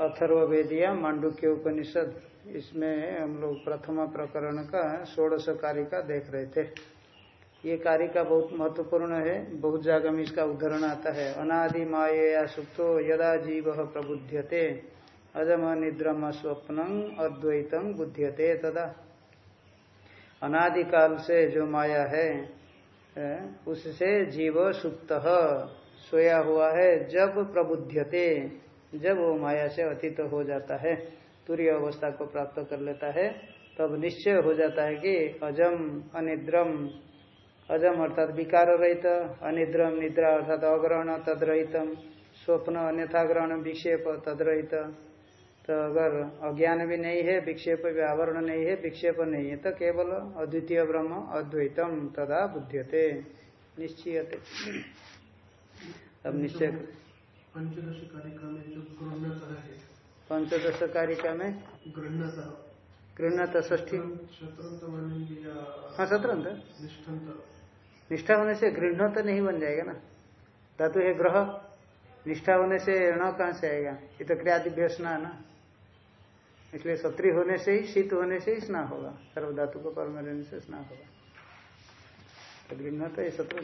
अथर्वेदिया मांडुक्य उपनिषद, इसमें हम लोग प्रथम प्रकरण का, षोड़श कार्य का देख रहे थे। ये कार्य का बहुत महत्वपूर्ण है, बहुत जगह में इसका उदाहरण आता है। अनादि माया सुप्तो यदा जीव प्रबुध्यते, अजम निद्रम स्वप्न अद्वैतम बुध्यते तदा। अनादिकाल से जो माया है उससे जीव सुप्त, सोया हुआ है, जब प्रबुध्यते। जब वो माया से अतीत हो जाता है तुरीय अवस्था को प्राप्त कर लेता है, तब निश्चय हो जाता है कि अजम, अनिद्रम, अजम अर्थात विकार रहित, अनिद्रम, निद्रा अर्थात अग्रहण तदरहितम स्वप्न अन्यथा ग्रहण विक्षेप तदरहित तो अगर अज्ञान भी नहीं है, विक्षेप भी आवरण नहीं है, विक्षेप नहीं है तो केवल अद्वितीय ब्रह्म, अद्वैतम, तदा बुद्ध्यते निश्चयते। अब निश्चय पंचदश कारिका में जो गृहणतः है पंचदश कारिका में गृहणतः गृहणत ष्ठी हाँ शत्रंत निष्ठा होने से गृहण तो नहीं बन जाएगा ना? धातु है ग्रह। निष्ठा होने से ऋण कहाँ से आएगा? ये तो क्रियादिभ्य है ना? इसलिए सत्री होने से ही शीत होने से ही स्नान होगा। सर्व धातु को परम से स्नान होगा। तो गृहण तो ये शत्रु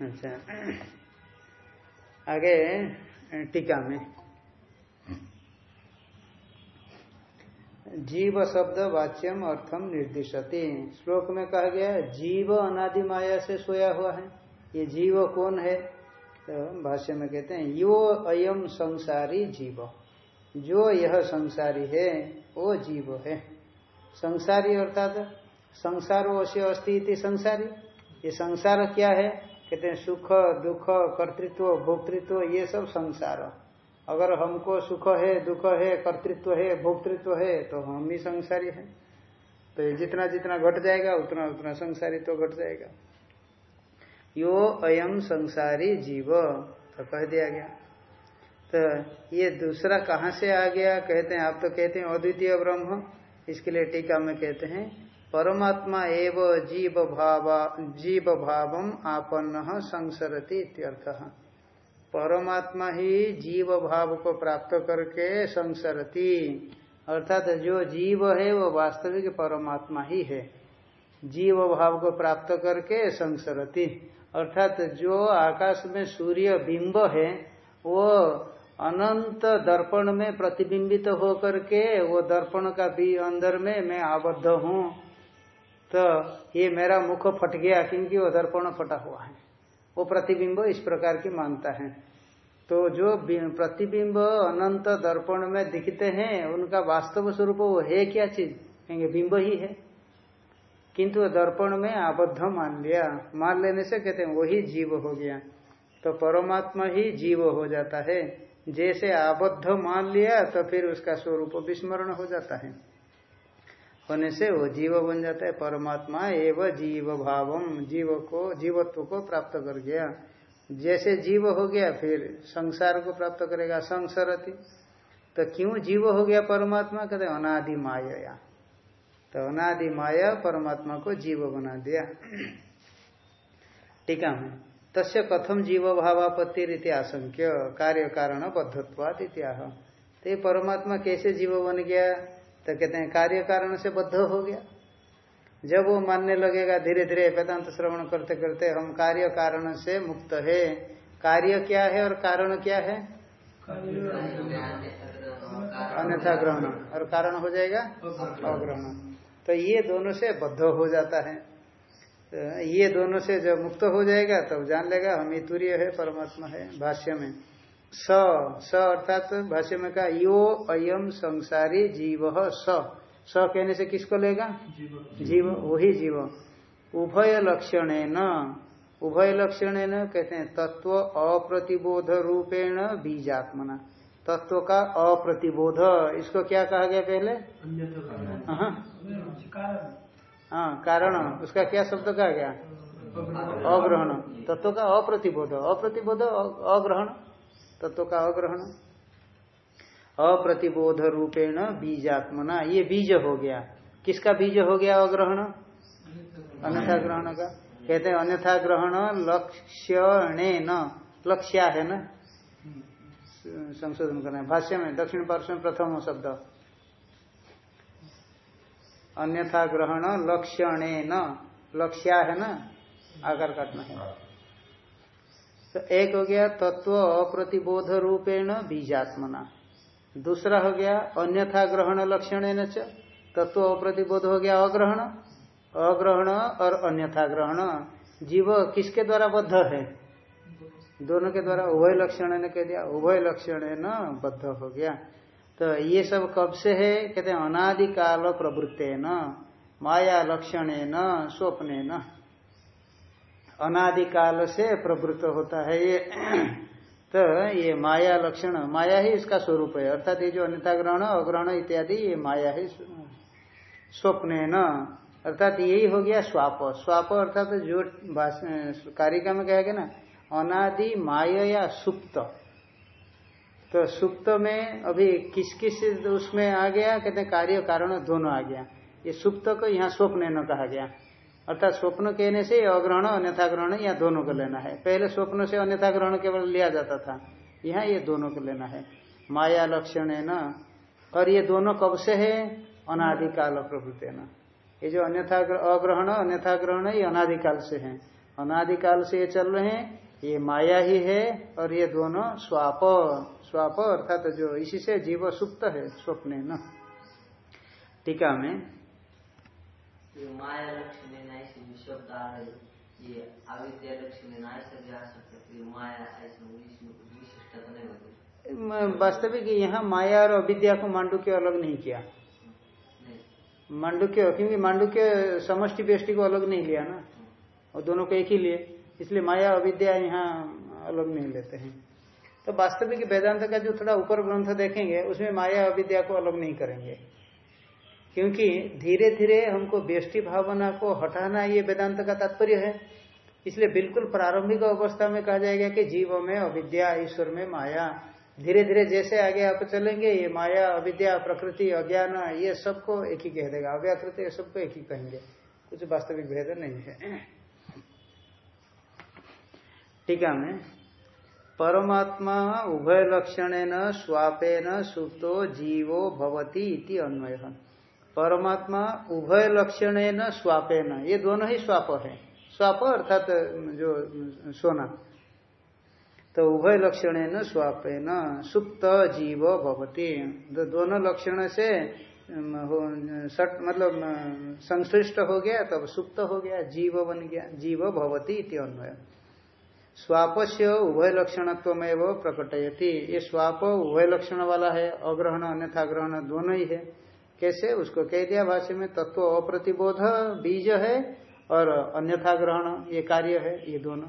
अच्छा। आगे, टीका में। जीव शब्द वाच्यम अर्थम निर्दिशति। श्लोक में कहा गया जीव अनादि माया से सोया हुआ है। ये जीव कौन है? तो भाष्य में कहते हैं, यो अयम संसारी जीव। जो यह संसारी है, वो जीव है। संसारी अर्थात संसारो अश्य अस्ति संसारी। ये संसार क्या है? कहते हैं, सुख, दुख, कर्तृत्व, भोक्तृत्व, ये सब संसार। अगर हमको सुख है, दुख है, कर्तृत्व है, भोक्तृत्व है तो हम ही संसारी है। तो जितना जितना घट जाएगा, उतना उतना संसारी तो घट जाएगा। यो अयम संसारी जीव तो कह दिया गया। तो ये दूसरा कहाँ से आ गया, कहते हैं, आप तो कहते हैं, अद्वितीय ब्रह्म, इसके लिए टीका में कहते हैं परमात्मा एव जीव भाव जीव भाव आपन्न संसरती इत्यर्थ। परमात्मा ही जीव भाव को प्राप्त करके संसरती। अर्थात जो जीव है, वो वास्तविक परमात्मा ही है। जीव भाव को प्राप्त करके संसरती। अर्थात जो आकाश में सूर्य बिंब है, वो अनंत दर्पण में प्रतिबिंबित होकर के वो दर्पण का भी अंदर में मैं आबद्ध हूँ। तो ये मेरा मुख फट गया, क्योंकि वो दर्पण फटा हुआ है। वो प्रतिबिंब इस प्रकार की मानता है। तो जो प्रतिबिंब अनंत दर्पण में दिखते हैं, उनका वास्तव स्वरूप वो है क्या चीज़? कहेंगे, बिंब ही है। किंतु दर्पण में आबद्ध मान लिया। मान लेने से कहते हैं, वही जीव हो गया। तो परमात्मा ही जीव हो जाता है। जैसे आबद्ध मान लिया तो फिर उसका स्वरूप विस्मरण हो जाता है। होने से वो जीव बन जाता है, परमात्मा एवं जीव भावम जीव को, जीवत्व को प्राप्त कर गया। जैसे जीव हो गया, फिर संसार को प्राप्त करेगा, संसरती। तो क्यों जीव हो गया परमात्मा? कहते अनादि माया तो अनादि माया परमात्मा को जीव बना दिया। टीका है। तस्य कथम जीव भावापत्ति रीति आशंक्य, कार्य कारण बद्धत्वाद इत्याह तो परमात्मा कैसे जीव बन गया? तो कहते हैं, कार्य कारण से बद्ध हो गया। जब वो मानने लगेगा धीरे धीरे वेदांत श्रवण करते करते हम कार्य कारण से मुक्त है। कार्य क्या है और कारण क्या है? अन्यथा ग्रहण। और कारण हो जाएगा? अग्रहण। तो ये दोनों से बद्ध हो जाता है। तो ये दोनों से जब मुक्त हो जाएगा, तब तो जान लेगा, हम ही तुर्य है, परमात्मा है, भाष्य में। स स अर्थात भाष्य में कहा यो अयम संसारी जीव स। स कहने से किसको लेगा? जीव वही जीव। उभय लक्षण न उभय लक्षण न कहते हैं तत्व अप्रतिबोध रूपेण बीजात्मना। तत्व का अप्रतिबोध इसको क्या कहा गया पहले? हाँ, हाँ कारण उसका क्या शब्द कहा गया? अग्रहण। तत्व का अप्रतिबोध अप्रतिबोध अग्रहण। तत्व का अग्रहण। अप्रतिबोध रूपेण बीजात्मना, ये बीज हो गया। किसका बीज हो गया अग्रहण? अन्यथा ग्रहण का। कहते हैं, अन्यथा ग्रहण लक्ष्य न लक्ष्या है ना? संशोधन करना है। भाष्य में, दक्षिण पार्श्व में प्रथम शब्द। अन्यथा ग्रहण लक्षणे न लक्ष्या है ना? आकार काटना है। तो एक हो गया तत्व अप्रतिबोध रूपेण बीजात्मना। दूसरा हो गया अन्यथा ग्रहण लक्षण तत्व अप्रतिबोध हो गया अग्रहण। अग्रहण और अन्यथा ग्रहण। जीव किसके द्वारा बद्ध है? दोनों के द्वारा उभय लक्षण ने कह दिया, उभय लक्षण न बद्ध हो गया। तो ये सब कब से है? कहते हैं अनादिकाल प्रवृत्ते न माया लक्षण न स्वप्ने न अनादिकाल से प्रवृत्त होता है ये। तो ये माया लक्षण, माया ही इसका स्वरूप है। अर्थात ये जो अन्यथा ग्रहण अग्रहण इत्यादि, ये माया ही स्वप्न न अर्थात यही हो गया स्वाप। स्वाप अर्थात जो कारिका में कहा गया ना, अनादि, माया या सुप्त। तो सुप्त में अभी किस किस उसमें आ गया? कहते कार्य, कारण दोनों आ गया। ये सुप्त को यहाँ स्वप्न कहा गया। अर्थात स्वप्न कहने से अग्रहण अन्यथा ग्रहण या दोनों को लेना है। पहले स्वप्न से अन्यथा ग्रहण केवल लिया जाता था। यहाँ ये दोनों को लेना है। माया लक्षण है न? और ये दोनों कब से है? अनादिकाल प्रभुते न ये जो अन्यथा अग्रहण अन्यथा ग्रहण ये अनादिकाल से है। अनादिकाल से ये चल रहे हैं, ये माया ही है, और ये दोनों स्वाप स्वाप अर्थात जो इसी से जीव सुप्त है, स्वप्न न? टीका में माया लक्ष्य शब्द आ रहे। ये अविद्या लक्ष्य माया नहीं होती। वास्तविक यहाँ माया और अविद्या को मांडू के अलग नहीं किया। मांडुक्य क्योंकि मांडुक्य समष्टि बेष्टि को अलग नहीं लिया ना। और दोनों को एक ही लिए। इसलिए माया अविद्या यहाँ अलग नहीं लेते हैं। तो वास्तविक वेदांत का जो थोड़ा ऊपर ग्रंथ देखेंगे उसमें माया अविद्या को अलग नहीं करेंगे। क्योंकि धीरे धीरे हमको व्यष्टि भावना को हटाना ये वेदांत का तात्पर्य है। इसलिए बिल्कुल प्रारंभिक अवस्था में कहा जाएगा कि जीव में अविद्या, ईश्वर में माया। धीरे धीरे जैसे आगे आप चलेंगे, ये माया, अविद्या, प्रकृति, अज्ञान, ये सबको एक ही कह देगा। अव्याकृति ये सबको एक ही कहेंगे। कुछ वास्तविक भेद नहीं है। टीका में परमात्मा उभय लक्षण स्वापेन, सुप्तो, जीवो भवती इति अन्वय। परमात्मा उभय लक्षण न स्वापे न। ये दोनों ही स्वाप है। स्वाप अर्थात, जो, सोना। तो उभय लक्षण न स्वापे न, सुप्त जीव भवती। तो दोनों लक्षण से सट मतलब संश्लिष्ट हो गया, तब सुप्त हो गया, जीव बन गया, जीव भवती अन्वय। स्वाप से उभय लक्षणत्व प्रकटयती। ये स्वाप उभय लक्षण वाला है, अग्रहण, अन्यथा ग्रहण दोनों ही है। कैसे? उसको कह दिया, भाष्य में तत्व अप्रतिबोध, बीज है और अन्यथा ग्रहण, ये कार्य है, ये दोनों।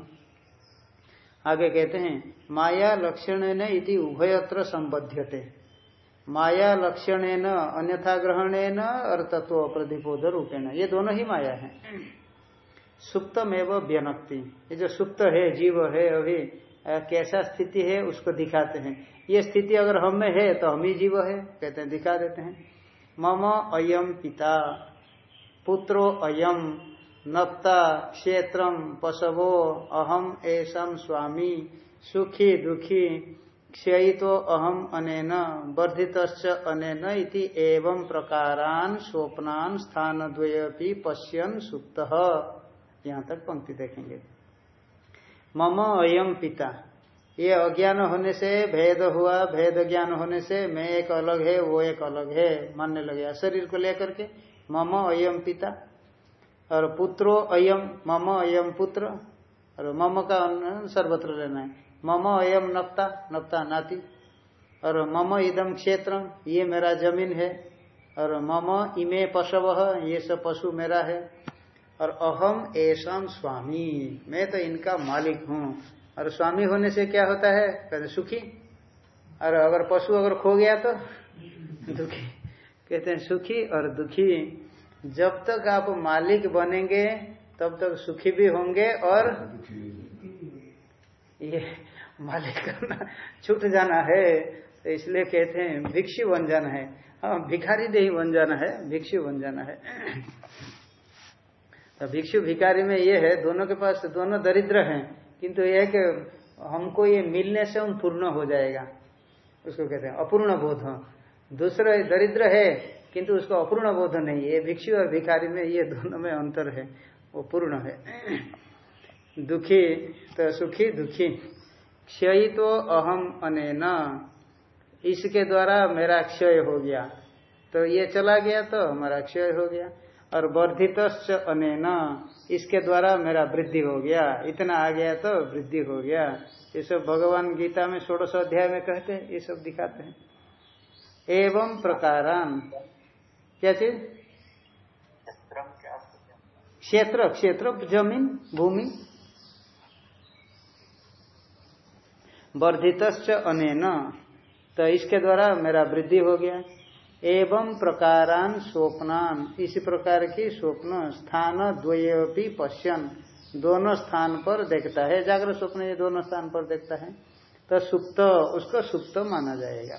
आगे कहते हैं, माया लक्षण इति उभयत्र संबध्यते। माया लक्षण अन्यथा ग्रहण न और तत्व प्रतिबोध रूपेण, ये दोनों ही माया है। सुप्तम एवं व्यनक्ति। ये जो सुप्त है, जीव है, अभी कैसा स्थिति है, उसको दिखाते हैं। ये स्थिति अगर हम में है तो हम ही जीव है, कहते हैं, दिखा देते हैं। मम अयम पिता। पुत्रो अयम नक्ता क्षेत्र पशवो। अहम ऐसा स्वामी। सुखी दुखी। क्षयितो अहम अनेन। वर्धित अनेन इति एवं प्रकारान स्वप्नान स्थान द्वयपि पश्यन सुप्त। यहाँ तक पंक्ति देखेंगे। मम अयम पिता। ये अज्ञान होने से भेद हुआ, भेद ज्ञान होने से मैं एक अलग है, वो एक अलग है, मानने लगे। शरीर को लेकर के मम अयम पिता, और पुत्रो अयम मम अयम पुत्र, और मम का सर्वत्र लेना है। मम अयम नक्ता नक्ता नाती, और मम इदम क्षेत्र ये मेरा ज़मीन है, और मम इमे पशव, ये सब पशु मेरा है, और अहम ऐसा स्वामी, मैं तो इनका मालिक हूँ। और स्वामी होने से क्या होता है? कहते, सुखी। और अगर पशु अगर खो गया तो? दुखी। कहते हैं, सुखी और दुखी। जब तक आप मालिक बनेंगे, तब तक सुखी भी होंगे और ये मालिक करना छूट जाना है। तो इसलिए कहते हैं, भिक्षु बन जाना है। हाँ भिखारी नहीं बन जाना है, भिक्षु बन जाना है। तो भिक्षु भिखारी में ये है, दोनों के पास, दोनों दरिद्र हैं। किंतु एक हमको ये मिलने से हम पूर्ण हो जाएगा। उसको कहते हैं अपूर्ण बोध। दूसरा दरिद्र है, किंतु उसको अपूर्ण बोध नहीं। है भिक्षु और भिखारी में ये दोनों में अंतर है। वो पूर्ण है। दुखी तो सुखी, दुखी। क्षयी तो अहम अनेन। इसके द्वारा मेरा क्षय हो गया। तो ये चला गया तो हमारा क्षय हो गया। और वर्धित अनेन इसके द्वारा मेरा वृद्धि हो गया। इतना आ गया तो वृद्धि हो गया। ये सब भगवान गीता में षोड़श अध्याय में कहते हैं ये सब दिखाते हैं। एवं प्रकारान। क्या चीज़? क्षेत्र क्षेत्र ज़मीन भूमि। वर्धित अनेन। तो इसके द्वारा मेरा वृद्धि हो गया। एवं प्रकारान स्वप्नान। इसी प्रकार की स्वप्न, स्थान द्वयपी पश्यन। दोनों स्थान पर देखता है। जागृत स्वप्न ये दोनों स्थान पर देखता है। तो सुप्त, उसको सुप्त माना जाएगा।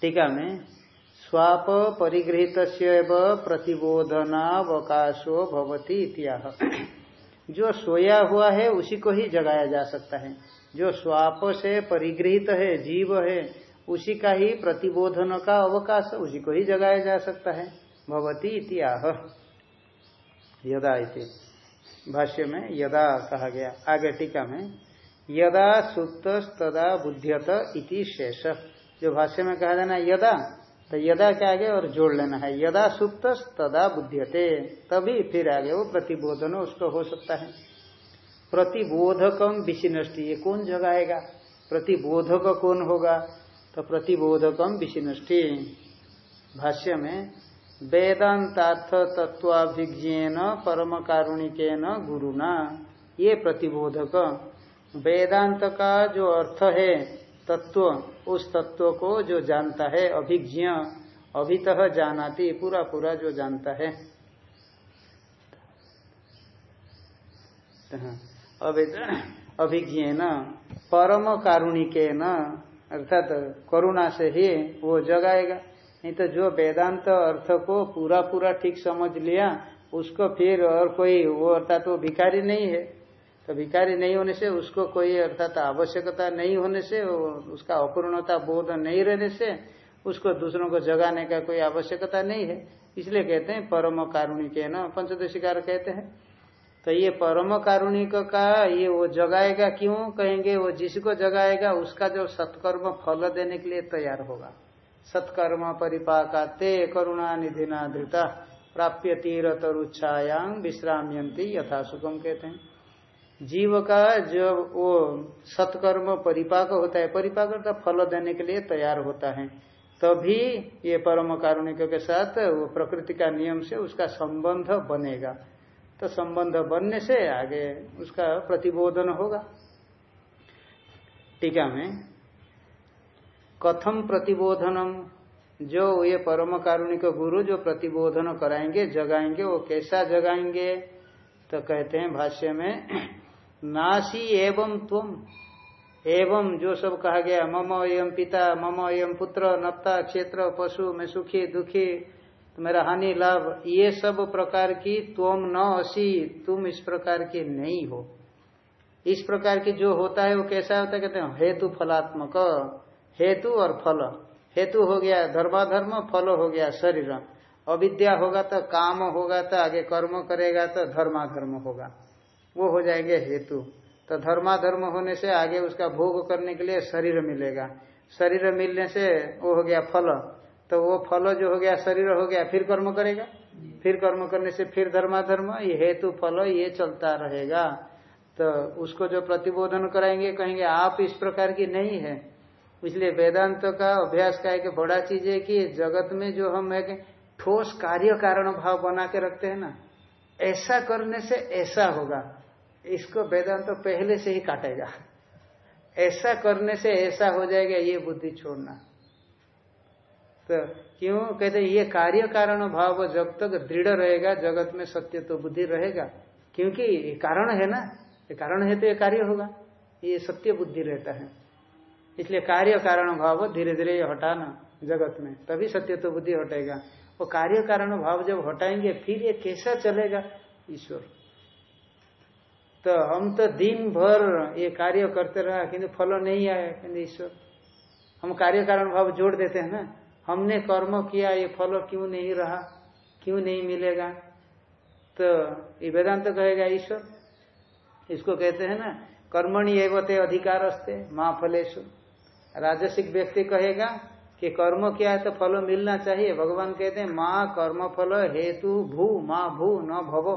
टीका में स्वाप परिगृहित प्रतिबोधनावकाशो भवती इत्याह। जो सोया हुआ है, उसी को ही जगाया जा सकता है। जो स्वाप से परिगृहित है, जीव है उसी का ही प्रतिबोधन का अवकाश, उसी को ही जगाया जा सकता है। भवती इतिहाह यदा इति। भाष्य में यदा कहा गया। आगे टीका में, यदा सुप्त तदा बुद्धियत इति शेष। जो भाष्य में कहा जाना यदा तो यदा के आगे और जोड़ लेना है। यदा सुप्त तदा बुद्धियते, तभी फिर आगे वो प्रतिबोधन उसको हो सकता है। प्रतिबोधकम विशिनष्टि, ये कौन जगाएगा? प्रतिबोधक कौन होगा? तो प्रतिबोधकम विशिनष्टि। भाष्य में वेदांतार्थ तत्वाभिज्ञन परम कारुणिकेन गुरुना ये प्रतिबोधक। वेदांत का जो अर्थ है तत्व उस तत्व को जो जानता है, अभिज्ञ, अभित जानाती पूरा पूरा जो जानता है। अभिज्ञ न परम कारुणिके अर्थात करुणा से ही वो जगाएगा। नहीं तो जो वेदांत अर्थ को पूरा पूरा ठीक समझ लिया, उसको फिर और कोई वो अर्थात वो भिखारी नहीं है। तो भिखारी नहीं होने से, उसको कोई अर्थात आवश्यकता नहीं होने से उसका अपूर्णता बोध नहीं रहने से, उसको दूसरों को जगाने का कोई आवश्यकता नहीं है। इसलिए कहते हैं, परम कारुणिक है ना पंचदशिकार कहते हैं। तो ये परम कारुणिक का, ये वो जगाएगा क्यों? कहेंगे वो जिसको जगाएगा, उसका जो सत्कर्म फल देने के लिए तैयार होगा। सत्कर्म परिपाका ते करुणा निधि धृता प्राप्य तीर तरुच्छायांग विश्राम्यंती यथा सुखम कहते हैं। जीव का जब वो सत्कर्म परिपाक होता है, परिपाक का फल देने के लिए तैयार होता है, तभी ये परम कारुणिक के साथ वो प्रकृति का नियम से उसका संबंध बनेगा। तो संबंध बनने से आगे उसका प्रतिबोधन होगा। टीका में, कथम प्रतिबोधनम, जो ये परम कारुणिक गुरु जो प्रतिबोधन कराएँगे, जगाएँगे, वो कैसा जगाएँगे? तो कहते हैं भाष्य में, नासी एवं तुम एवं जो सब कहा गया, मम एवं पिता, मम एवं पुत्र, नप्ता, क्षेत्र, पशु, में सुखी, दुखी तो मेरा हानि लाभ, ये सब प्रकार की तुम न असी, तुम इस प्रकार की नहीं हो। इस प्रकार की जो होता है वो कैसा होता है, कहते हैं, हेतु फलात्मक, हेतु और फल। हेतु हो गया धर्माधर्म, फल हो गया शरीर। अविद्या होगा तो काम होगा तो आगे कर्म करेगा तो धर्माधर्म होगा। वो हो जाएँगे हेतु। तो धर्माधर्म होने से आगे उसका भोग करने के लिए शरीर मिलेगा। शरीर मिलने से वो हो गया फल। तो वो फल जो हो गया शरीर हो गया फिर कर्म करेगा। फिर कर्म करने से फिर धर्माधर्म ये हेतु फल ये चलता रहेगा। तो उसको जो प्रतिबोधन कराएँगे कहेंगे आप इस प्रकार की नहीं है। इसलिए वेदांत का अभ्यास का एक बड़ा चीज़ है कि जगत में जो हम एक ठोस कार्य कारण भाव बना के रखते हैं ना ऐसा करने से ऐसा होगा। इसको वेदांत तो पहले से ही काटेगा। ऐसा करने से ऐसा हो जाएगा ये बुद्धि छोड़ना। तो क्यों? कहते ये कार्य कारण भाव जब तक दृढ़ रहेगा, जगत में सत्य तो बुद्धि रहेगा। क्योंकि ये कारण है ना? ये कारण है तो ये कार्य होगा। ये सत्य बुद्धि रहता है। इसलिए कार्य कारण भाव धीरे धीरे ये हटाना जगत में। तभी सत्य तो बुद्धि हटेगा। वो कार्य कारण भाव जब हटाएँगे, फिर ये कैसा चलेगा? ईश्वर। तो हम तो दिन भर ये कार्य करते रहा, किंतु फल नहीं आया, किंतु ईश्वर। हम कार्य कारण भाव जोड़ देते हैं ना? हमने कर्म किया, ये फल क्यों नहीं रहा? क्यों नहीं मिलेगा? तो ये वेदांत तो कहेगा, ईश्वर, इसको कहते हैं ना, कर्मणि एवते अधिकार अस्ते माँ फलेशु राजसिक व्यक्ति कहेगा कि कर्म क्या है तो फल मिलना चाहिए। भगवान कहते हैं, माँ कर्म फल हेतु भू, माँ भू न भवो।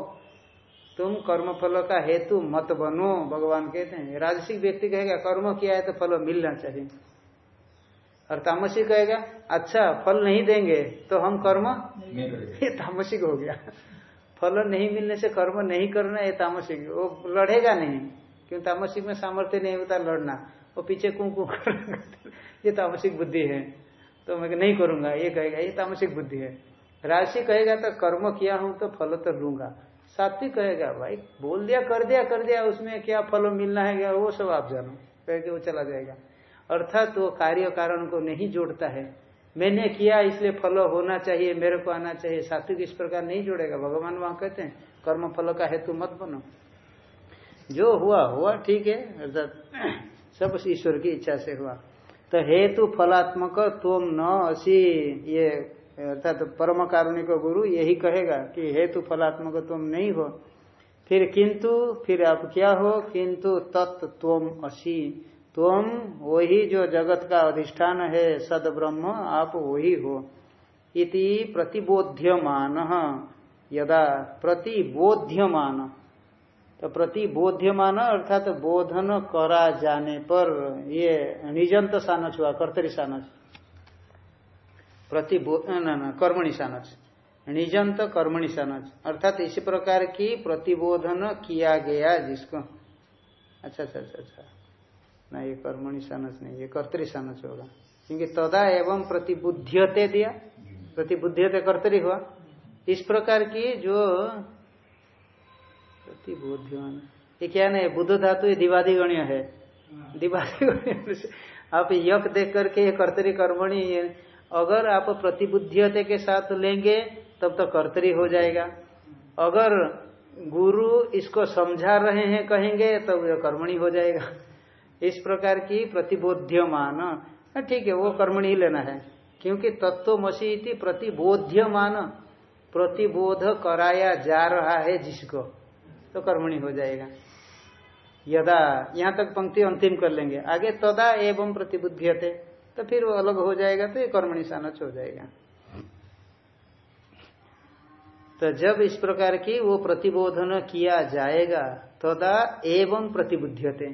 तुम कर्म फल का हेतु मत बनो। भगवान कहते हैं। राजसिक व्यक्ति कहेगा, कर्म किया है तो फल मिलना चाहिए। और तामसिक कहेगा अच्छा फल नहीं देंगे तो हम कर्म ये तामसिक हो गया। फल नहीं मिलने से कर्म नहीं करना ये तामसिक। वो लड़ेगा नहीं क्यों तामसिक में सामर्थ्य नहीं होता लड़ना। वो पीछे कुंकू ये तामसिक बुद्धि है। तो मैं नहीं करूँगा। ये कहेगा ये तामसिक बुद्धि है। राशि कहेगा तो कर्म किया हूँ तो फल तो लूँगा। सात्विक कहेगा भाई बोल दिया कर दिया कर दिया उसमें क्या फल मिलना है क्या वो सब आप जानो। कह के वो चला जाएगा। अर्थात वो कार्य कारण को नहीं जोड़ता है। मैंने किया, इसलिए फल होना चाहिए, मेरे को आना चाहिए। सात्विक इस प्रकार नहीं जोड़ेगा। भगवान वहाँ कहते हैं, कर्म फल का हेतु मत बनो। जो हुआ हुआ, ठीक है, अर्थात सब ईश्वर की इच्छा से हुआ। तो हेतु फलात्मक तुम न असी, ये, अर्थात तो परम कारुणिक गुरु यही कहेगा कि हेतु फलात्मक तुम नहीं हो। फिर किंतु, फिर आप क्या हो? किंतु तत्व तुम असी। तुम वही जो जगत का अधिष्ठान है सद ब्रह्म आप वही हो। इति प्रतिबोध्यमान, यदा प्रतिबोध्यमान। तो प्रतिबोध्यमान अर्थात तो बोधन करा जाने पर ये निजंत सानच हुआ कर्तरी सानच। प्रतिबोध कर्मणि सानच। निजंत कर्मणि सानच। अर्थात इसी प्रकार की प्रतिबोधन किया गया जिसको। अच्छा अच्छा अच्छा अच्छा। ना, ये कर्मणि सानस नहीं, ये कर्तरी सानस होगा। क्योंकि तदा एवं प्रतिबुद्धियते दिया। प्रतिबुद्धियते कर्तरी हुआ। इस प्रकार की जो प्रतिबोध्यमान ये क्या नहीं, बुद्ध धातु ये दिवादी गण्य है। दिवादी गण्य आप यक देख करके ये कर्तरी कर्मणि अगर आप प्रतिबुद्धियते के साथ लेंगे, तब तो कर्तरी हो जाएगा। अगर गुरु इसको समझा रहे हैं, कहेंगे, तब तो यह कर्मणि हो जाएगा। इस प्रकार की प्रतिबोध्यमान। हाँ, ठीक है वो कर्मणि ही लेना है क्योंकि तत्व मसी प्रतिबोध्यमान। प्रतिबोध कराया जा रहा है जिसको तो कर्मणि हो जाएगा। यदा यहाँ तक पंक्ति अंतिम कर लेंगे। आगे तदा एवं प्रतिबुद्धियते तो फिर वो अलग हो जाएगा तो ये कर्मणि सानच हो जाएगा। तो जब इस प्रकार की वो प्रतिबोधन किया जाएगा तदा एवं प्रतिबुद्धियते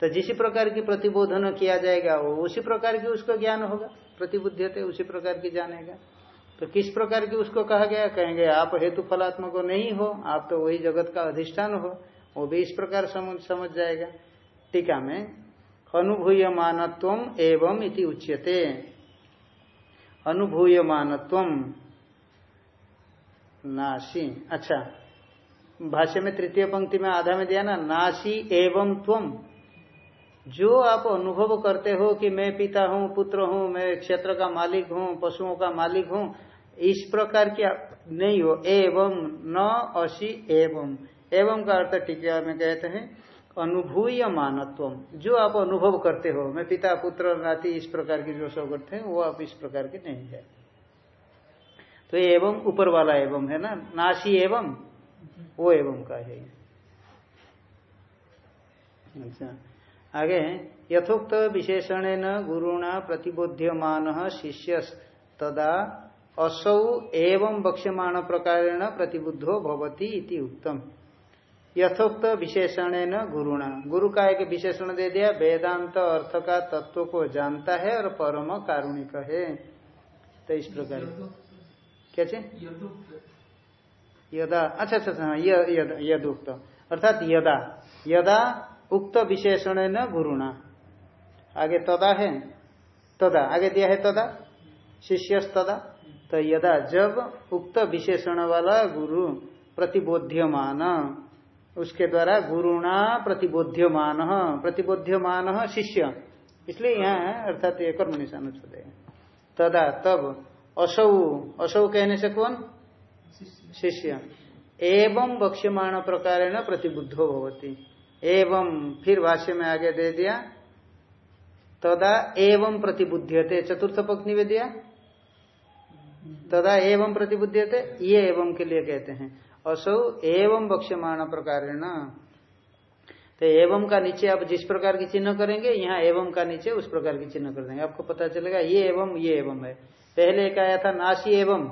तो जिस प्रकार की प्रतिबोधन किया जाएगा, वो उसी प्रकार की उसको ज्ञान होगा, प्रतिबुद्धि उसी प्रकार की जानेगा। तो किस प्रकार की उसको कहा गया? कहेंगे, आप हेतु फलात्मक नहीं हो, आप तो वही जगत का अधिष्ठान हो, वो भी इस प्रकार समझ समझ जाएगा। टीका में अनुभूय मानत्व एवं इति उच्यते। अनुभूय मानत्व नाशी अच्छा। भाष्य में तृतीय पंक्ति में आधा में दिया ना नाशी एवं तुम जो आप अनुभव करते हो कि मैं पिता हूँ, पुत्र हूँ, मैं क्षेत्र का मालिक हूँ, पशुओं का मालिक हूँ, इस प्रकार की नहीं हो। एवं न असी एवं। एवं का अर्थ टीका में कहते हैं अनुभूय मानत्व जो आप अनुभव करते हो, मैं पिता, पुत्र, नाती, इस प्रकार की जो सब करते हैं, वो आप इस प्रकार के नहीं है। तो एवं ऊपर वाला एवं है ना? नाशी एवं, वो एवं का है। अच्छा। आगे यथोक्त विशेषण न गुरुणा प्रतिबोध्यमान शिष्य तदा असौ एवं बक्ष्यमाण प्रकारेण प्रतिबुद्धो भवती इति उत्तम यथोक्त विशेषण न गुरुणा। गुरु का एक विशेषण दे दिया वेदांत अर्थ का तत्व को जानता है और परम कारुणिक है। तो इस प्रकार। क्या यदा। अच्छा अच्छा, अच्छा हाँ यदुक्त। अर्थात यदा। यदा उक्त विशेषण न गुरुणा। आगे तदा है तदा। आगे दिया है तदा शिष्य तदा तो यदा जब उक्त विशेषण वाला गुरु प्रतिबोध्यमान उसके द्वारा गुरुणा प्रतिबोध्यमान प्रतिबोध्यमान शिष्य। इसलिए यहाँ अर्थात ये कर्म निशान छोड़े तदा तब असौ असौ कहने से कौन? शिष्य। एवं बक्ष्यमाण प्रकार प्रतिबुद्धो भवती। एवं फिर भाष्य में आगे दे दिया, तदा एवं प्रतिबुद्ध चतुर्थ पक्ष में दिया? तदा एवं प्रतिबुद्ध ये एवं के लिए कहते हैं। असौ एवं बक्ष्यमाण प्रकार तो एवं का नीचे आप जिस प्रकार की चिन्ह करेंगे, यहाँ एवं का नीचे उस प्रकार की चिन्ह कर देंगे। आपको पता चलेगा, ये एवं ये एवं है। पहले एक आया था नाशी एवं।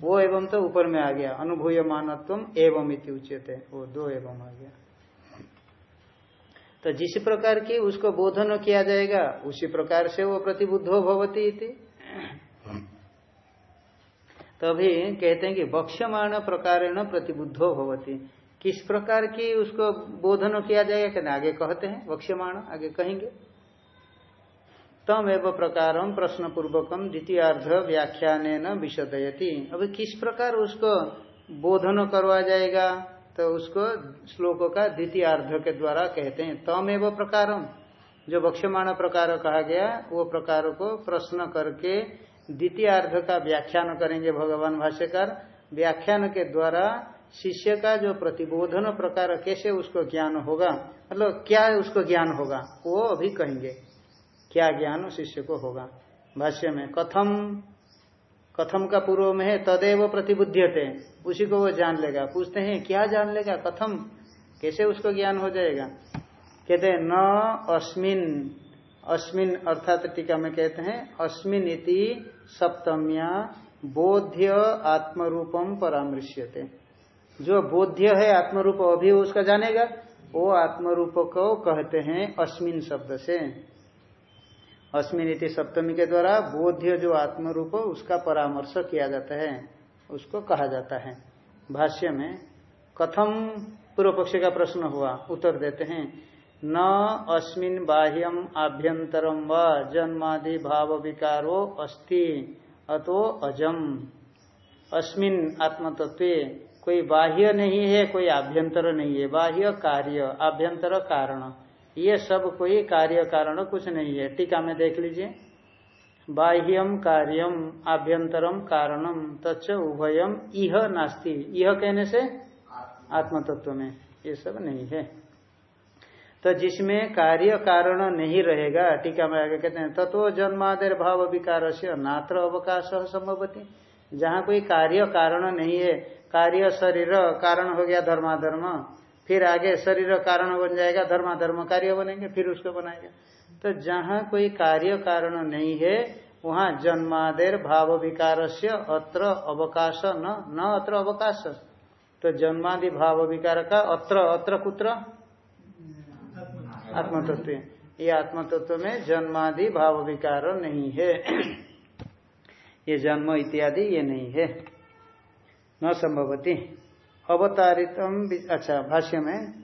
वो एवं तो ऊपर में आ गया अनुभूय मानत्व एवं इति उचित है वो दो एवं आ गया। तो जिस प्रकार की उसको बोधन किया जाएगा, उसी प्रकार से वो प्रतिबुद्धो भवती तभी कहते हैं कि बक्ष्यमाण प्रकार प्रतिबुद्धो भवती। किस प्रकार की उसको बोधन किया जाएगा, कहते आगे कहते हैं वक्ष्यमाण आगे कहेंगे। तम एवं प्रकार प्रश्न पूर्वकम द्वितीयार्ध व्याख्यान विशदयती। अभी किस प्रकार उसको बोधन करवा जाएगा? तो उसको श्लोक का द्वितीयार्ध के द्वारा कहते हैं। तम एवं प्रकार। जो वक्ष्यमाण प्रकार कहा गया, वो प्रकार को प्रश्न करके द्वितीयार्ध का व्याख्यान करेंगे भगवान भाष्यकार। व्याख्यान के द्वारा शिष्य का जो प्रतिबोधन प्रकार कैसे उसको ज्ञान होगा मतलब क्या उसको ज्ञान होगा, वो अभी कहेंगे। क्या ज्ञान शिष्य को होगा? भाष्य में कथम कथम का पूर्व में है, तदेव प्रतिबुद्ध उसी को वो जान लेगा। पूछते हैं, क्या जान लेगा? कथम। कैसे उसको ज्ञान हो जाएगा? कहते हैं, न अस्मिन। अस्मिन अर्थात टीका में कहते हैं, अस्मिन इति सप्तम्या बोध्य आत्मरूपम परामृश्यते। जो बोध्य है, आत्मरूप अभी उसका जानेगा। वो आत्मरूप को कहते हैं, अस्मिन शब्द से। अस्मिन इति सप्तमी के द्वारा बोध्य जो आत्मरूप, उसका परामर्श किया जाता है, उसको कहा जाता है। भाष्य में, कथम पूर्व पक्ष का प्रश्न हुआ, उत्तर देते हैं। न अस्मिन बाह्यम आभ्यंतरम व जन्मादि भाव विकारो अस्ति अतो अजम। अस्मिन आत्मतत्व कोई बाह्य नहीं है, कोई आभ्यंतर नहीं है। बाह्य कार्य, आभ्यंतर कारण। ये सब कोई कार्य कारण कुछ नहीं है। टीका में देख लीजिए। बाह्यम कार्यम आभ्यंतरम कारणम तच उभयम इह नास्ति। यह कहने से आत्म तत्व में ये सब नहीं है। तो जिसमें कार्य कारण नहीं रहेगा, टीका में आगे कहते हैं, तत्व जन्मादेर भाव विकार से नात्र अवकाश संभवती। जहाँ कोई कार्य कारण नहीं है, कार्य शरीर कारण हो गया धर्माधर्म फिर आगे शरीर कारण बन जाएगा धर्मा धर्म कार्य बनेंगे, फिर उसको बनाएगा। तो जहाँ कोई कार्य कारण नहीं है, वहाँ जन्मादेर भाव विकार से अत्र अवकाश न न अत्र अवकाश। तो जन्मादि भाव विकार का अत्र अत्र कुत्र? आत्मतत्व। ये आत्मतत्व में जन्मादि भाव विकार नहीं है। ये जन्म इत्यादि ये नहीं है। न संभवती। अवतारितम अच्छा भाष्य में,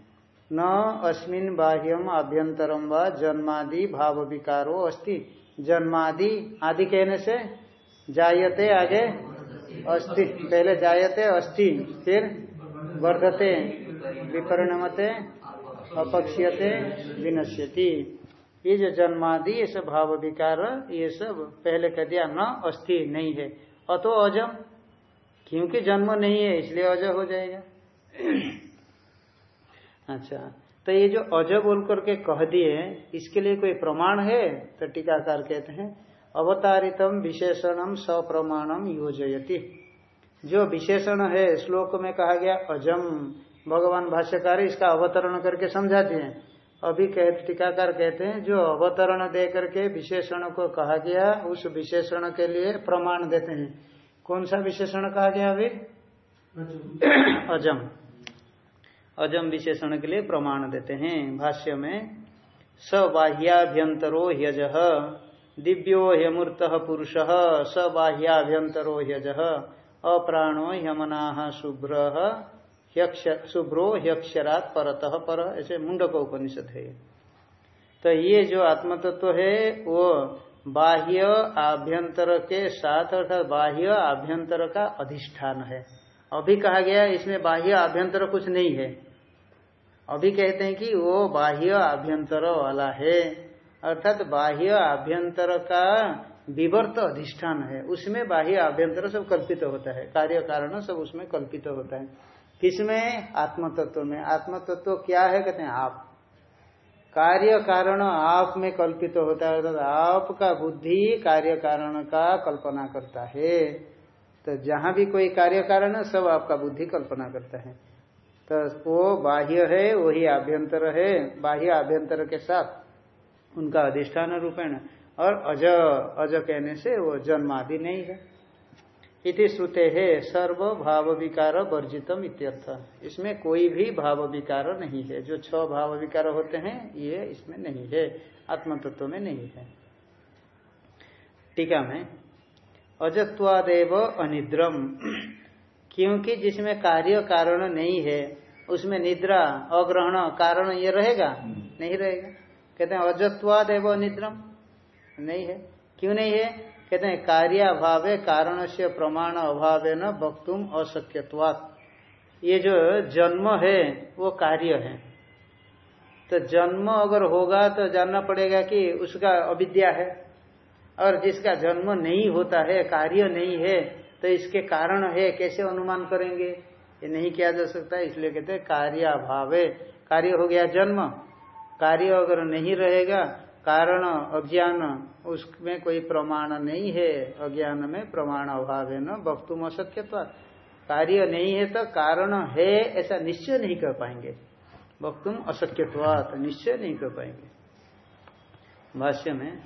न अस्मिन बाह्यम आभ्यंतरम व जन्मादि भाव विकारो अस्ति। जन्मादि आदि कहने से? जायते आगे? अस्ति। पहले जायते, अस्ति, फिर वर्धते, विपरिणमते, अपक्ष्यते, विनश्यति। ये जो जन्मादि, ये सब भाव विकार ये सब पहले कह दिया, न अस्थि नहीं है। अतो अजम क्योंकि जन्म नहीं है, इसलिए अज हो जाएगा। अच्छा तो ये जो अज बोल करके कह दिए, इसके लिए कोई प्रमाण है? तो टीकाकार कहते हैं, अवतारितम विशेषणम सप्रमाणम योजयति। जो विशेषण है, श्लोक में कहा गया, अजम। भगवान भाष्यकार इसका अवतरण करके समझा दिए अभी कहते टीकाकार कहते हैं, जो अवतरण दे करके विशेषण को कहा गया, उस विशेषण के लिए प्रमाण देते हैं। कौन सा विशेषण कहा गया अभी? अजम। अजम विशेषण के लिए प्रमाण देते हैं भाष्य में। सबाह्याभ्यंतरो ह्यज। दिव्यो ह्यमूर्त पुरुष। सबाह्याभ्यंतरो ह्यज। अप्राणो ह्यमना शुभ्र। शुभ्रो ह्यक्षरात परत पर। ऐसे मुंडक उपनिषद है। तो ये जो आत्मतत्व तो है, वो बाह्य आभ्यंतर के साथ अर्थात बाह्य आभ्यंतर का अधिष्ठान है। अभी कहा गया, इसमें बाह्य आभ्यंतर कुछ नहीं है। अभी कहते हैं कि वो बाह्य आभ्यंतर वाला है। अर्थात बाह्य आभ्यंतर का विवर्त अधिष्ठान है। उसमें बाह्य आभ्यंतर सब कल्पित होता है। कार्य कारण सब उसमें कल्पित होता है। किसमें? आत्म तत्व में। आत्म तत्व क्या है? कहते हैं आप। कार्य कारण आप में कल्पित होता है तो आपका बुद्धि कार्य कारण का कल्पना करता है। तो जहाँ भी कोई कार्य कारण सब आपका बुद्धि कल्पना करता है। तो वो बाह्य है, वही आभ्यंतर है। बाह्य आभ्यंतर के साथ उनका अधिष्ठान रूपेण। और अज अज कहने से वो जन्म आदि नहीं है। इति श्रुते है सर्व भाव विकार वर्जितम इत्यर्थ। इसमें कोई भी भाव विकार नहीं है। जो छह भाव विकार होते हैं ये इसमें नहीं है। आत्म तत्व में नहीं है। टीका में अजत्वादेव अनिद्रम। क्योंकि जिसमें कार्य कारण नहीं है उसमें निद्रा अग्रहण कारण ये रहेगा? नहीं रहेगा। कहते हैं अजत्वादेव अनिद्रम। नहीं है। क्यों नहीं है? कहते हैं, कार्याभाव कारण से प्रमाण अभाव न वक्तुम अशक्यवात ये जो जन्म है, वो कार्य है। तो जन्म अगर होगा तो जानना पड़ेगा कि उसका अविद्या है। और जिसका जन्म नहीं होता है, कार्य नहीं है तो इसके कारण है, कैसे अनुमान करेंगे? ये नहीं किया जा सकता, इसलिए कहते हैं, कार्याभाव। कार्य हो गया जन्म। कार्य अगर नहीं रहेगा कारण, अज्ञान, उसमें कोई प्रमाण नहीं है, अज्ञान में प्रमाण अभाव है न वक्तुम अशक्यत्व कार्य नहीं है तो कारण है, ऐसा निश्चय नहीं कर पाएँगे। वक्तुम अशक्यत्वात निश्चय नहीं कर पाएँगे। भाष्य में,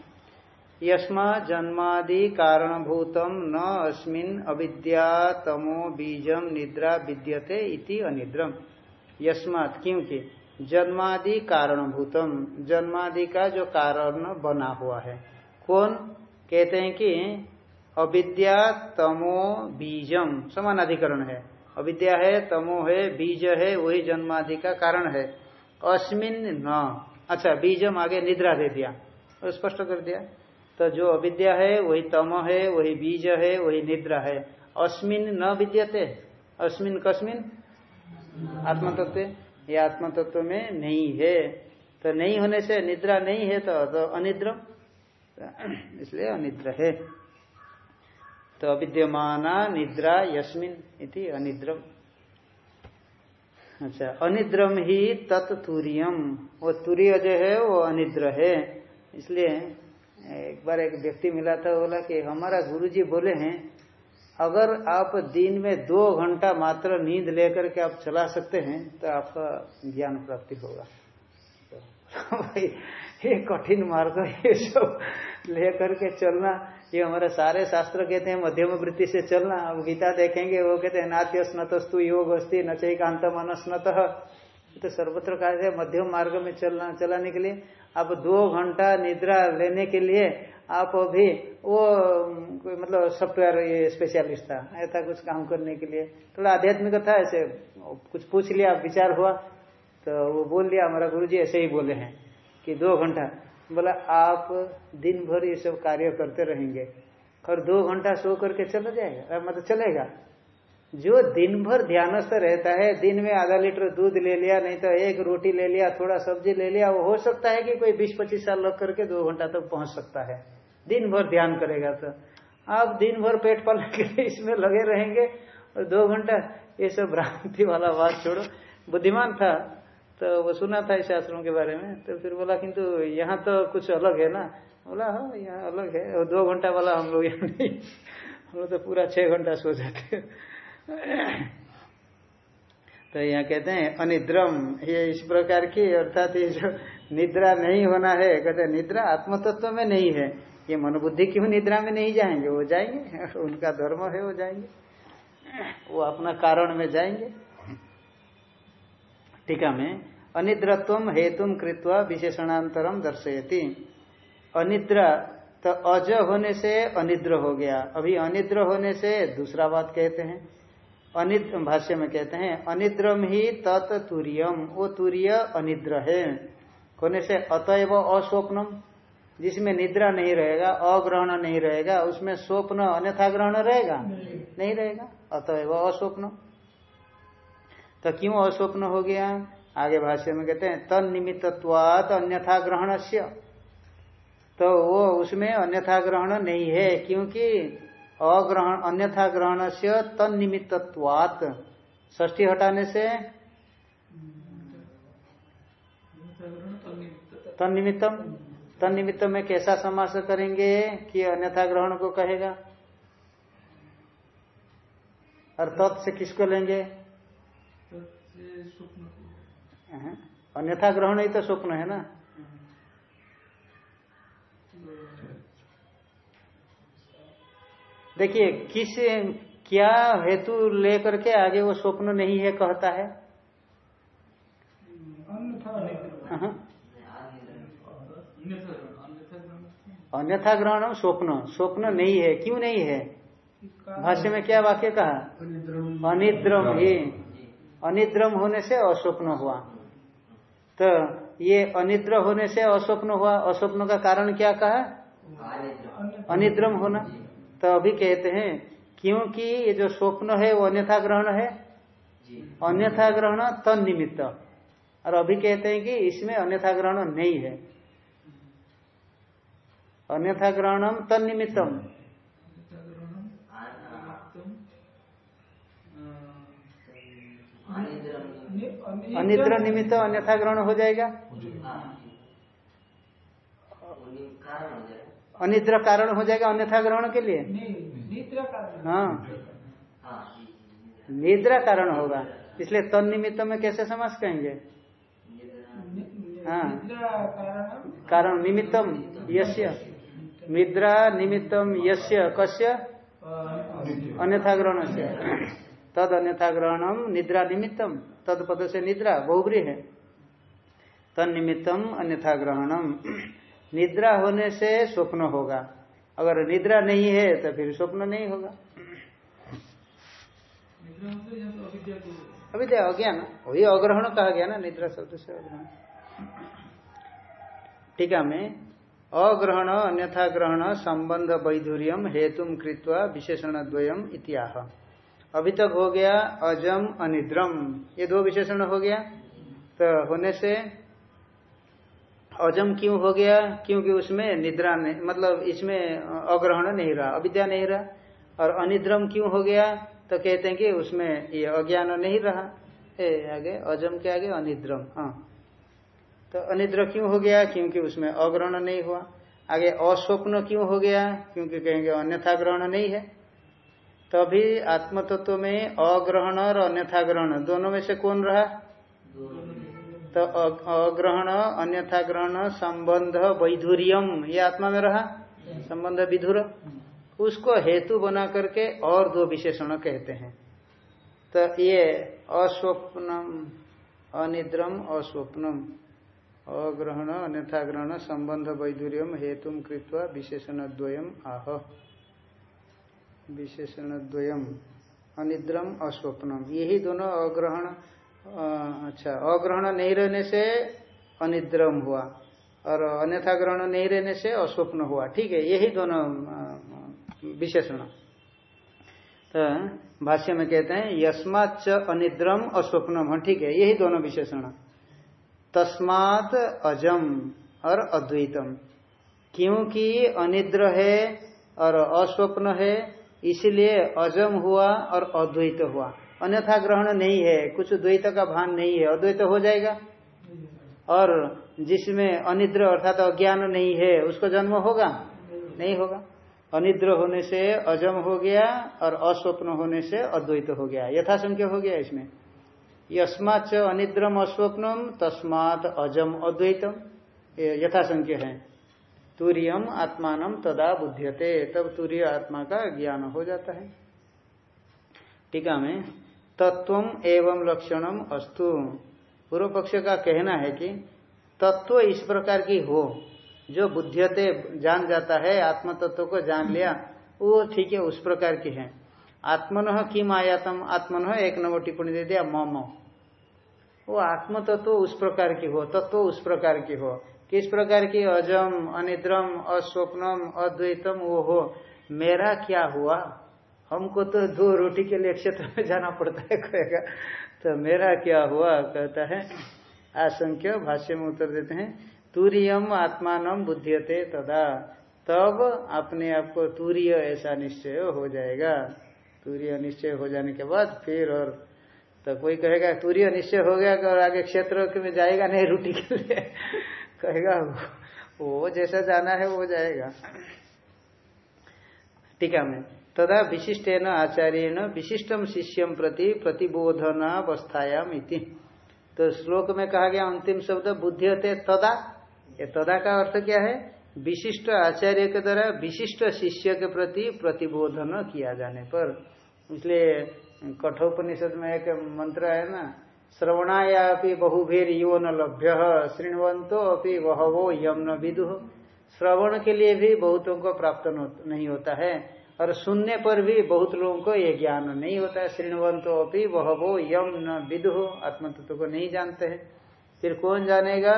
यस्मा जन्मादि कारणभूतम न अस्मिन अविद्या तमो बीजम निद्रा विद्यते इति अनिद्रम। यस्मात क्योंकि जन्मादि कारणभूतम। जन्मादि का जो कारण बना हुआ है। कौन? कहते हैं कि अविद्या तमो बीजम। समान अधिकरण है। अविद्या है, तमो है, बीज है, वही जन्मादि का कारण है। अस्मिन न। अच्छा बीजम आगे निद्रा दे दिया। स्पष्ट कर दिया। तो जो अविद्या है, वही तम है, वही बीज है, वही निद्रा है। अस्मिन न विद्यते। अस्मिन कस्मिन? आत्म तत्व ये आत्म तत्व में नहीं है। तो नहीं होने से निद्रा नहीं है तो, तो अनिद्र। इसलिए अनिद्र है। तो अविद्यमाना निद्रा यस्मिन इति अनिद्रम। अच्छा अनिद्रम ही तत्तुरियम। वो तूर्य जो है वो अनिद्र है। इसलिए एक बार एक व्यक्ति मिला था बोला कि हमारा गुरुजी बोले हैं अगर आप दिन में दो घंटा मात्र नींद लेकर के आप चला सकते हैं तो आपका ज्ञान प्राप्ति होगा। तो भाई, ये कठिन मार्ग ये सब लेकर के चलना। ये हमारे सारे शास्त्र कहते हैं, मध्यम वृत्ति से चलना। अब गीता देखेंगे, वो कहते हैं, नात्य स्नतस्तु योग अस्ति नचैकांत मन स्नत। तो सर्वत्र कहा मध्यम मार्ग में चलना, चलाने के लिए। आप दो घंटा निद्रा लेने के लिए आप अभी वो मतलब सॉफ्टवेयर ये स्पेशलिस्ट था, ऐसा कुछ काम करने के लिए। थोड़ा आध्यात्मिक था, ऐसे कुछ पूछ लिया, विचार हुआ तो वो बोल दिया, हमारा गुरु जी ऐसे ही बोले हैं कि दो घंटा। बोला, आप दिन भर ये सब कार्य करते रहेंगे और दो घंटा सो करके चला जाएगा मतलब चलेगा। जो दिन भर ध्यानस्थ रहता है, दिन में आधा लीटर दूध ले लिया, नहीं तो एक रोटी ले लिया, थोड़ा सब्ज़ी ले लिया, वो हो सकता है कि कोई बीस पच्चीस साल लग करके दो घंटा तक तो पहुँच सकता है। दिन भर ध्यान करेगा तो आप दिन भर पेट पालने के इसमें लगे रहेंगे और दो घंटा, ये सब भ्रांति वाला बात छोड़ो। बुद्धिमान था तो वो सुना था इस आश्रम के बारे में तो फिर बोला, किंतु यहाँ तो कुछ अलग है ना? बोला हाँ यहाँ अलग है। और दो घंटा वाला, हम लोग यहाँ हम लोग तो पूरा छह घंटा सो जाते तो यहाँ कहते हैं, अनिद्रम, ये इस प्रकार की, अर्थात ये जो निद्रा नहीं होना है, कहते निद्रा आत्म तत्व में नहीं है। ये मनोबुद्धि क्यों निद्रा में नहीं जाएँगे, वो जाएँगे, उनका धर्म है, वो जाएँगे। वो अपना कारण में जाएँगे। टीका में, अनिद्रत्व हेतु कृत्वा विशेषणांतरम दर्शयती। अनिद्रा तो अज होने से अनिद्र हो गया। अभी अनिद्र होने से दूसरा बात कहते हैं। अनिद्र, भाष्य में कहते हैं अनिद्रम ही तत्तुरियम वो तुरीय अनिद्र है। होने से अतएव अस्वप्नम। जिसमें निद्रा नहीं रहेगा अग्रहण नहीं रहेगा उसमें स्वप्न अन्यथा ग्रहण रहेगा? नहीं, नहीं रहेगा। अतएव अस्वप्न। तो क्यों अस्वप्न हो गया? आगे भाष्य में कहते हैं तन निमित्तवाद अन्यथा ग्रहण तो वो उसमें अन्यथा ग्रहण नहीं है क्योंकि अग्रहण अन्यथा ग्रहण से तन्निमित्तवात ष्ठी हटाने से तन्निमित्तम तन्निमित्त में कैसा समास करेंगे कि अन्यथा ग्रहण को कहेगा? और तत् से किसको लेंगे? अन्यथा ग्रहण ही तो स्वप्न है ना? देखिए, किस, क्या हेतु लेकर के आगे वो स्वप्न नहीं है कहता है हाँ। अन्यथा ग्रहण स्वप्न। स्वप्न नहीं है। क्यों नहीं है? भाष्य में क्या वाक्य कहा? अनिद्रम ही। अनिद्रम होने से अस्वप्न हुआ। तो ये अनिद्र होने से अस्वप्न हुआ। अस्वप्न का कारण क्या कहा? अनिद्रम होना। तो अभी कहते हैं क्योंकि ये जो स्वप्न है वो अन्यथा ग्रहण है। अन्यथा ग्रहण तन निमित्त और अभी कहते हैं कि इसमें अन्यथा ग्रहण नहीं है। अन्यथा ग्रहणम तन निमित्तम अनिद्र निमित्त अन्यथा ग्रहण हो जाएगा? अनिद्र कारण हो जाएगा। अन्यथा ग्रहण के लिए? हाँ। निद्रा। कारण होगा। इसलिए तन निमित्त में कैसे समझ कहेंगे? हाँ। कारण निमित्तम यश्य निद्रा निमित्तम यश्य कश्य अन्यथा ग्रहण से तद अन्यथा ग्रहणम निद्रा निमित्तम। तद पद से निद्रा बहुबरी है तद निमित्तम अन्यथा ग्रहणम निद्रा होने से स्वप्न होगा। अगर निद्रा नहीं है तो फिर स्वप्न नहीं होगा। अभी अविद्या अज्ञान। वही अग्रहण कहा गया ना, निद्रा शब्द से अग्रहण। टीका में अग्रहण, अन्यथा ग्रहण, संबंध वैधुर्यम, हेतुम कृत्वा विशेषण द्वयम इतिहा अभी तक हो गया अजम अनिद्रम। ये दो विशेषण हो गया। तो होने से अजम क्यों हो गया? क्योंकि उसमें निद्रा नहीं मतलब इसमें अग्रहण नहीं रहा, अविद्या नहीं रहा। और अनिद्रम क्यों हो गया? तो कहते हैं कि उसमें ये अज्ञान नहीं रहा। ए, आगे, अजम के आगे अनिद्रम। हाँ। तो अनिद्र क्यों हो गया? क्योंकि उसमें अग्रहण नहीं हुआ। आगे अस्वप्न क्यों हो गया? क्योंकि कहेंगे अन्यथा ग्रहण नहीं है। तभी आत्म तत्व में अग्रहण और अन्यथा ग्रहण, दोनों में से कौन रहा? तो अग्रहण, अन्यथा ग्रहण, संबंध वैधुर्यम, ये आत्मा में रहा? संबंध विधुर। उसको हेतु बना करके और दो विशेषण कहते हैं। तो ये अस्वप्नम अनिद्रम अस्वप्नम अग्रहण अन्यथा ग्रहण संबंध वैधुर्यम हेतु कृत्वा विशेषण आह। विशेषण अनिद्रम अस्वप्नम। यही दोनों अग्रहण अच्छा अग्रहण नहीं रहने से अनिद्रम हुआ और अन्यथा ग्रहण नहीं रहने से अस्वप्न हुआ। ठीक है यही दोनों विशेषण। तो भाष्य में कहते हैं यस्माच अनिद्रम अस्वप्नम। हाँ, ठीक है यही दोनों विशेषण। तस्मात अजम और अद्वैतम। क्योंकि अनिद्र है और अस्वप्न है, इसलिए अजम हुआ और अद्वैत हुआ। अन्यथा ग्रहण नहीं है, कुछ द्वैत का भान नहीं है, अद्वैत हो जाएगा। और जिसमें अनिद्र अर्थात अज्ञान नहीं है, उसको जन्म होगा? नहीं होगा। अनिद्र होने से अजम हो गया और अस्वप्न होने से अद्वैत हो गया। यथासंख्य हो गया इसमें। यस्माच अनिद्रम अस्वप्नम तस्मात अजम अद्वैतम। यथासंख्य है। तुरियम आत्मान तदा बुद्धियते तब तुरीय आत्मा का ज्ञान हो जाता है। टीका में तत्व एवं लक्षणम अस्तु। पूर्व पक्ष का कहना है कि तत्व इस प्रकार की हो, जो बुद्धियते जान जाता है आत्म तत्व को जान लिया, वो ठीक है, उस प्रकार की है। आत्मन किम आयातम? आत्मन एक नंबर टिप्पणी दे दिया, मम। वो आत्म तत्व तो उस प्रकार की हो, तत्व तो उस प्रकार की हो। किस प्रकार की? अजम, अनिद्रम, अस्वप्नम, अद्वैतम, वो हो। मेरा क्या हुआ? हमको तो दो रोटी के लिए क्षेत्र में जाना पड़ता है कहेगा तो मेरा क्या हुआ? कहता है आशंक्य भाष्य में उत्तर देते हैं, तूरियम आत्मान बुद्धियते तदा। तब अपने आप को तूर्य ऐसा निश्चय हो जाएगा। तूर्य निश्चय हो जाने के बाद फिर और तो कोई कहेगा तूर्य निश्चय हो गया और आगे क्षेत्र में जाएगा नहीं रोटी के लिए? कहेगा, वो जैसा जाना है वो जाएगा। टीका में, तदा विशिष्ट न आचार्य न विशिष्टम शिष्यम प्रति प्रतिबोधनावस्थायाम इति। तो श्लोक में कहा गया अंतिम शब्द, बुद्धि होते तदा। ये तदा का अर्थ क्या है? विशिष्ट आचार्य के द्वारा विशिष्ट शिष्य के प्रति प्रतिबोधन किया जाने पर। इसलिए कठोपनिषद में एक मंत्र है ना श्रवणाया अपनी बहुभीर यो न लभ्य श्रृणवंतो अपनी वहवो यम न विदु श्रवण के लिए भी बहुतों को प्राप्त नहीं होता है, और सुनने पर भी बहुत लोगों को ये ज्ञान नहीं होता है। श्रृणवंतो अपनी वहवो यम न विदु आत्म तत्व को नहीं जानते हैं। फिर कौन जानेगा?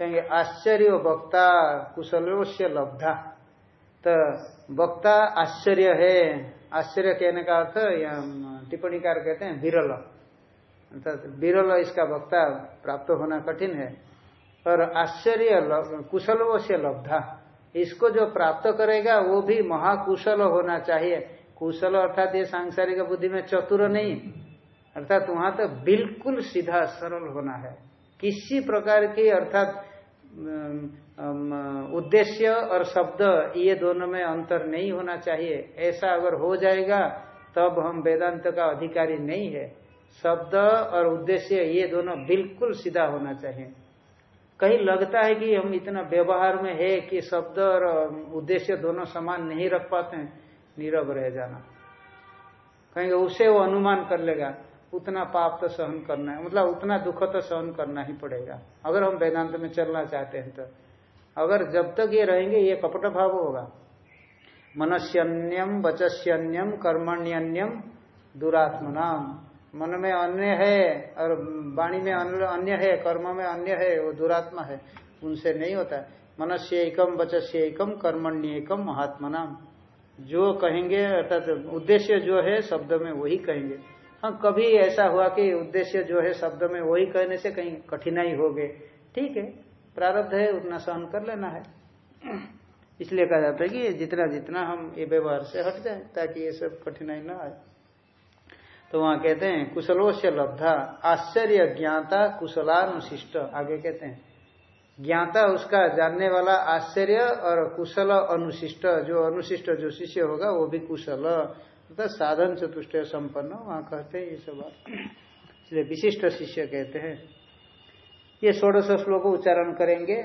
कहेंगे, आश्चर्य वक्ता कुशलो से लब्धा। तो वक्ता आश्चर्य है आश्चर्य कहने का अर्थ टिप्पणीकार कहते हैं विरल। अर्थात विरल इसका वक्ता प्राप्त होना कठिन है। और आश्चर्य कुशल से लब्धा। इसको जो प्राप्त करेगा, वो भी महाकुशल होना चाहिए। कुशल अर्थात ये सांसारिक बुद्धि में चतुर नहीं। अर्थात वहाँ तो बिल्कुल सीधा सरल होना है। किसी प्रकार की अर्थात उद्देश्य और शब्द ये दोनों में अंतर नहीं होना चाहिए। ऐसा अगर हो जाएगा, तब हम वेदांत का अधिकारी नहीं है। शब्द और उद्देश्य ये दोनों बिल्कुल सीधा होना चाहिए। कहीं लगता है कि हम इतना व्यवहार में है कि शब्द और उद्देश्य दोनों समान नहीं रख पाते हैं, नीरव रह जाना। कहेंगे, उसे वो अनुमान कर लेगा। उतना पाप तो सहन करना है। मतलब उतना दुख तो सहन करना ही पड़ेगा। अगर हम वेदांत में चलना चाहते हैं तो। अगर जब तक ये रहेंगे, ये कपट भाव होगा। मनस्यन्यम, वचस्यन्यम, कर्मण्यन्यम, दुरात्मनाम। मन में अन्य है और वाणी में अन्य है, कर्म में अन्य है, वो दुरात्मा है। उनसे नहीं होता। मनस्य एकम वचस्य एकम कर्मण्य एकम महात्मा नाम जो कहेंगे, अर्थात उद्देश्य जो है, शब्द में वही कहेंगे। हाँ कभी ऐसा हुआ कि उद्देश्य जो है शब्द में वही कहने से कहीं कठिनाई हो गए ठीक है, प्रारब्ध है, उतना सहन कर लेना है। इसलिए कहा जाता है कि जितना जितना हम ये व्यवहार से हट जाए, ताकि ये सब कठिनाई न आए। तो वहाँ कहते हैं कुशलों से लब्धा, आश्चर्य ज्ञाता कुशलानुशिष्ट। आगे कहते हैं, ज्ञाता उसका जानने वाला आश्चर्य और कुशल अनुशिष्ट, जो अनुशिष्ट जो शिष्य होगा, वो भी कुशल। अर्थात साधन चतुष्ट संपन्न, वहाँ कहते हैं ये सब इसलिए विशिष्ट शिष्य कहते हैं। ये षोड़श श्लोक उच्चारण करेंगे।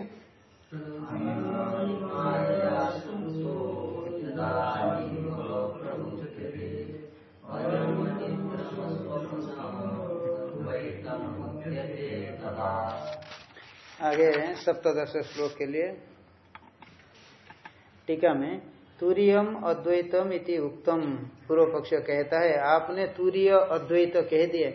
आगे सप्तश श्लोक के लिए। टीका में तूर्यम अद्वैतम इति उत्तम पूर्व पक्ष कहता है, आपने तूर्य अद्वैत कह दिए।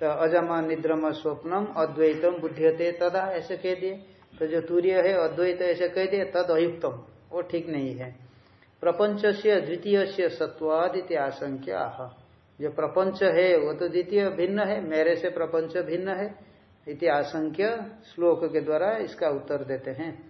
तो अजमा निद्रम स्वप्नम अद्वैतम बुद्धियते तदा ऐसे कह दिए। तो जो तूर्य है, अद्वैत ऐसे कह दिए, तद अयुक्तम। वो ठीक नहीं है। प्रपंच से द्वितीय से सत्वादित्य आशंक्या। जो प्रपंच है, वो तो द्वितीय भिन्न है, मेरे से प्रपंच भिन्न है, इति आशंक्य श्लोक के द्वारा इसका उत्तर देते हैं।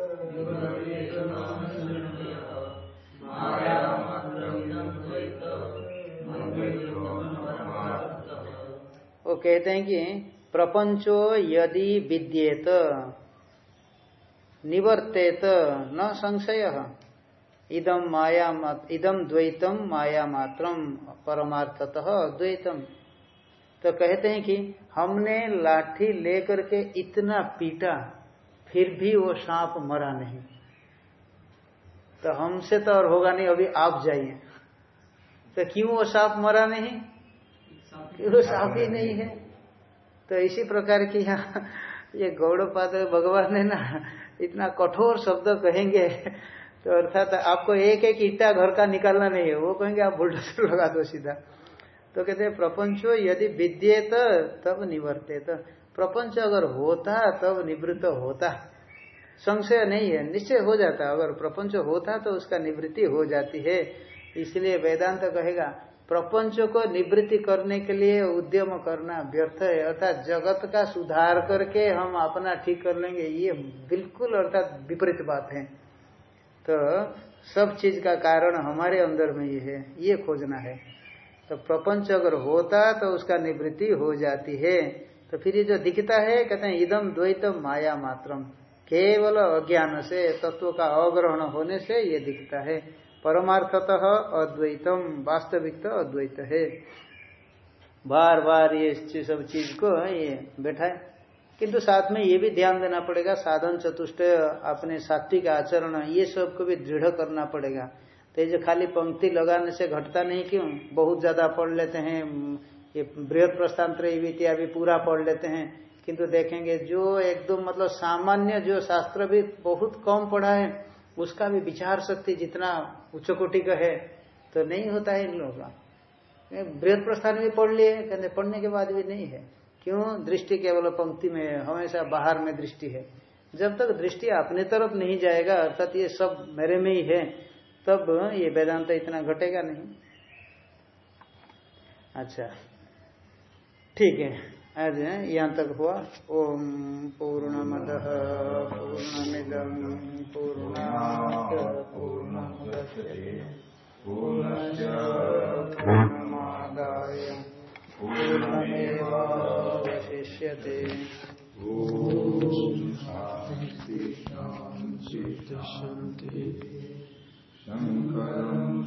कहते हैं कि प्रपंचो यदि विद्येत, निवर्तेत, न संशय। इदम माया इदम द्वैतम माया मात्रम परमार्थतः अद्वैतम तो कहते हैं कि हमने लाठी लेकर के इतना पीटा, फिर भी वो सांप मरा नहीं। तो हमसे तो और होगा नहीं, अभी आप जाइए। तो क्यों वो सांप मरा नहीं? वो सांप ही नहीं है। तो इसी प्रकार की यहाँ ये गौड़पाद भगवान है ना, इतना कठोर शब्द कहेंगे तो अर्थात आपको एक एक ईटा घर का निकालना नहीं है, वो कहेंगे आप बुलडोजर लगा दो सीधा। तो कहते हैं, प्रपंचो यदि विद्येत, तब निवर्ते तो प्रपंच अगर होता, तब निवृत्त होता। संशय नहीं है, निश्चय हो जाता। अगर प्रपंच होता तो उसका निवृत्ति हो जाती है। इसलिए वेदांत कहेगा प्रपंच को निवृत्ति करने के लिए उद्यम करना व्यर्थ है, अर्थात जगत का सुधार करके हम अपना ठीक कर लेंगे, ये बिल्कुल अर्थात विपरीत बात है। तो सब चीज़ का कारण हमारे अंदर में ही है, ये खोजना है। तो प्रपंच अगर होता तो उसका निवृत्ति हो जाती है। तो फिर ये जो दिखता है, कहते हैं इदम द्वैतम माया मात्रम। केवल अज्ञान से, तत्व का अग्रहण होने से ये दिखता है। परमार्थतः अद्वैतम वास्तविक तो अद्वैत है। बार बार ये सब चीज़ को ये बैठा है। किंतु साथ में ये भी ध्यान देना पड़ेगा, साधन चतुष्ट, अपने सात्विक आचरण, ये सबको भी दृढ़ करना पड़ेगा। तो ये जो खाली पंक्ति लगाने से घटता नहीं क्यों? बहुत ज़्यादा पढ़ लेते हैं, ये बृहद प्रस्थान इत्यादि पूरा पढ़ लेते हैं। किंतु देखेंगे जो एकदम मतलब सामान्य जो शास्त्र भी बहुत कम पढ़ा है, उसका भी विचार शक्ति जितना उच्च कोटि का है तो नहीं होता है इन लोगों का। बृहद प्रस्थान भी पढ़ लिए, कहते पढ़ने के बाद भी नहीं है। क्यों? दृष्टि केवल पंक्ति में है हमेशा बाहर में दृष्टि है। जब तक दृष्टि अपने तरफ़ नहीं जाएगा, अर्थात ये सब मेरे में ही है, तब ये वेदांत इतना घटेगा नहीं। अच्छा ठीक है। आज यहाँ तक हुआ। ओम पूर्ण मद पूर्णमिदम पूर्ण पूर्णमादाय। पूर्णमेवावशिष्यते। शांति शांति शङ्करम्